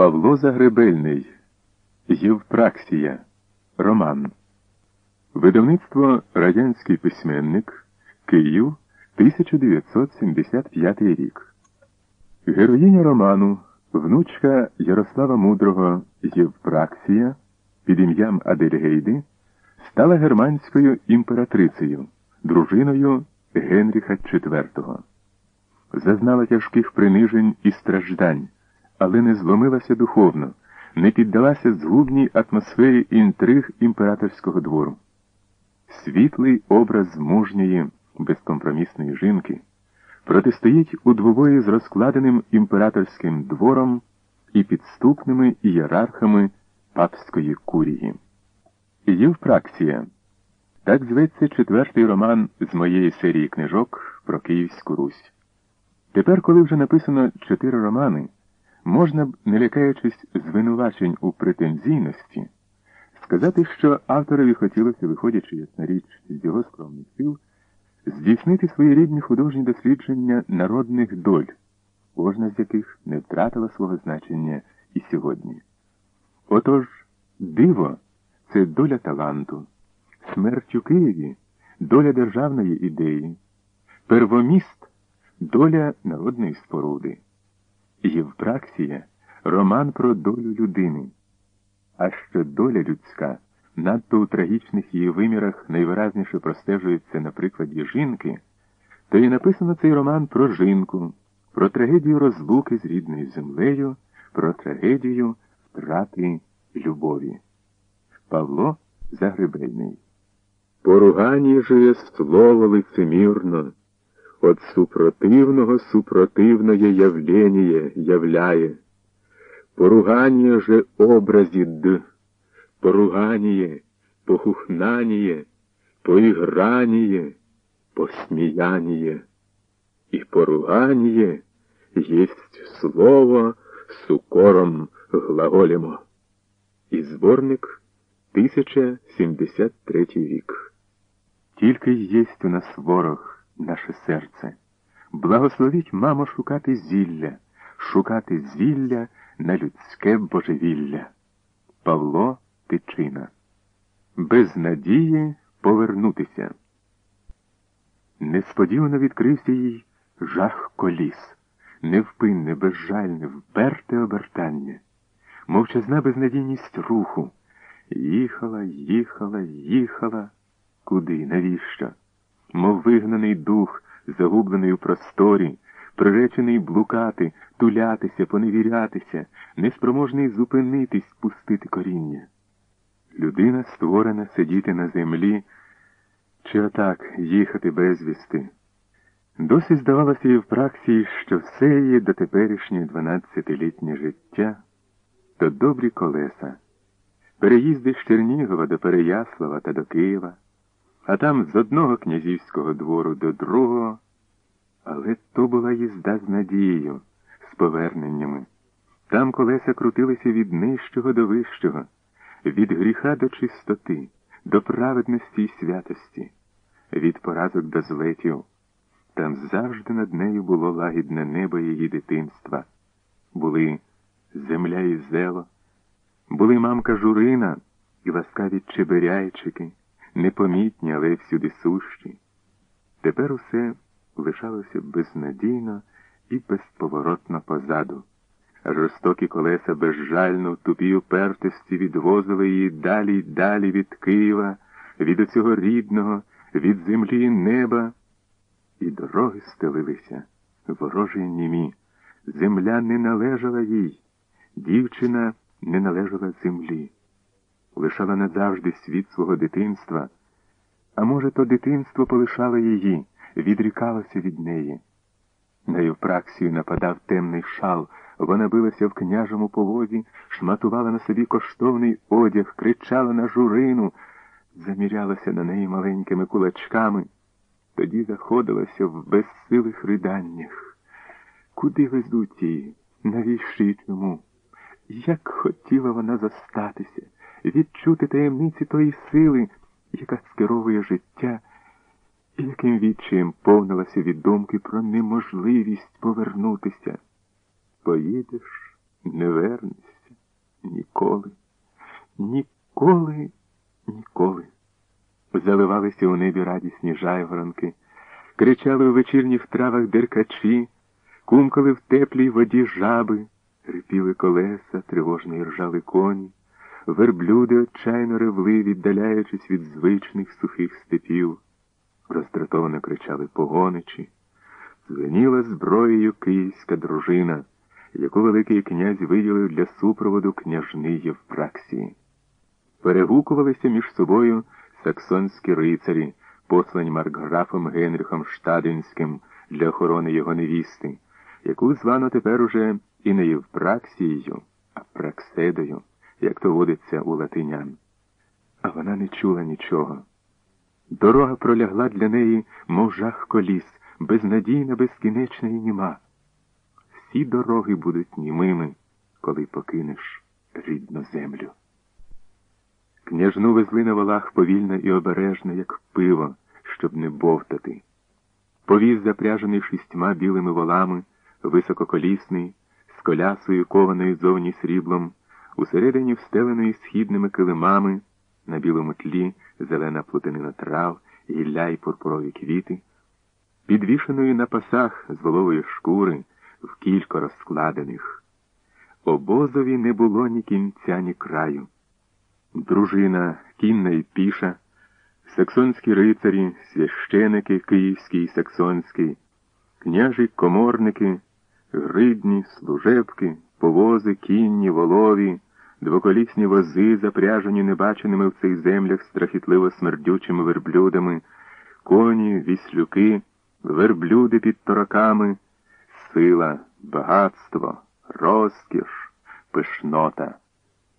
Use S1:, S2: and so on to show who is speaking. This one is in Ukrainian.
S1: Павло Загребельний Євпраксія Роман Видавництво Радянський письменник Київ 1975 рік. Героїня роману, внучка Ярослава Мудрого Євпраксія під ім'ям Адельгейди стала германською імператрицею, дружиною Генріха IV. Зазнала тяжких принижень і страждань але не зломилася духовно, не піддалася згубній атмосфері інтриг імператорського двору. Світлий образ мужньої, безкомпромісної жінки протистоїть у двобої з розкладеним імператорським двором і підступними ієрархами папської курії. Євпраксія. Так зветься четвертий роман з моєї серії книжок про Київську Русь. Тепер, коли вже написано чотири романи, можна б, не лякаючись звинувачень у претензійності, сказати, що авторові хотілося, виходячи ясна річ з його скромних сил, здійснити свої рідні художні дослідження народних доль, кожна з яких не втратила свого значення і сьогодні. Отож, диво це доля таланту, смерть у Києві доля державної ідеї, первоміст доля народної споруди. Євпраксія роман про долю людини. А що доля людська надто у трагічних її вимірах найвиразніше простежується на прикладі жінки, то і написано цей роман про жінку, про трагедію розлуки з рідною землею, про трагедію втрати любові. Павло Загребельний. Поругані же слово лицемірно. От супротивного супротивное явление являє. Поругание же образі д, поругание, похухнание, поиграние, посмеяние. И поругание есть слово с укором глаголемо. І зборник 1073 рік. Тільки єсть у нас ворог наше серце. Благословіть, мамо, шукати зілля, шукати зілля на людське божевілля. Павло Тичина. Без надії повернутися. Несподівано відкрився їй жах коліс, невпинне, безжальне, вперте обертання, мовчазна безнадійність руху. Їхала, їхала, їхала. Куди? Навіщо? Мов вигнаний дух, загублений у просторі, приречений блукати, тулятися, поневірятися, неспроможний зупинитись, пустити коріння. Людина створена сидіти на землі, чи отак їхати безвісти. Досі здавалося і в праксі, що все її дотеперішнє дванадцятилітнє життя то добрі колеса, переїзди з Чернігова до Переяслава та до Києва а там з одного князівського двору до другого. Але то була їзда з надією, з поверненнями. Там колеса крутилися від нижчого до вищого, від гріха до чистоти, до праведності і святості, від поразок до злетів. Там завжди над нею було лагідне небо її дитинства. Були земля і зело, були мамка журина і ласкаві чеберяйчики непомітні, але всюди сущі. Тепер усе лишалося безнадійно і безповоротно позаду. Жорстокі колеса безжально в тупій упертості відвозили її далі й далі від Києва, від оцього рідного, від землі і неба. І дороги стелилися, ворожі німі. Земля не належала їй, дівчина не належала землі лишала назавжди світ свого дитинства, а може, то дитинство полишало її, відрікалося від неї. На Євпраксію нападав темний шал, вона билася в княжому повозі, шматувала на собі коштовний одяг, кричала на журину, замірялася на неї маленькими кулачками, тоді заходилася в безсилих риданнях. Куди везуть її? Навіщо і чому? Як хотіла вона зостатися? Відчути таємниці тої сили, яка скеровує життя, і яким відчаєм повнилася від думки про неможливість повернутися. Поїдеш, не вернешся. ніколи, ніколи, ніколи. Заливалися у небі радісні жайворонки, кричали у вечірніх травах деркачі, кумкали в теплій воді жаби, рипіли колеса, тривожно і ржали коні, верблюди отчайно ревли, віддаляючись від звичних сухих степів, роздратовано кричали погоничі. Звеніла зброєю київська дружина, яку Великий князь виділив для супроводу княжни Євпраксії. Перегукувалися між собою саксонські рицарі, послані маркграфом Генрихом Штадинським для охорони його невісти, яку звано тепер уже і не Євпраксією, а Пракседою, як то водиться у латинян. А вона не чула нічого. Дорога пролягла для неї, мов жах коліс, безнадійна, безкінечна і німа. Всі дороги будуть німими, коли покинеш рідну землю. Княжну везли на волах повільно і обережно, як пиво, щоб не бовтати. Повіз, запряжений шістьма білими волами, висококолісний, з колясою, кованою зовні сріблом, усередині встеленої східними килимами, на білому тлі зелена плутанина трав, гілля й пурпурові квіти, підвішеною на пасах з волової шкури в кілько розкладених. Обозові не було ні кінця, ні краю. Дружина кінна і піша, саксонські рицарі, священики київський і саксонський, княжі коморники, гридні, служебки, повози, кінні, волові, двоколісні вози, запряжені небаченими в цих землях страхітливо смердючими верблюдами, коні, віслюки, верблюди під тороками, сила, багатство, розкіш, пишнота.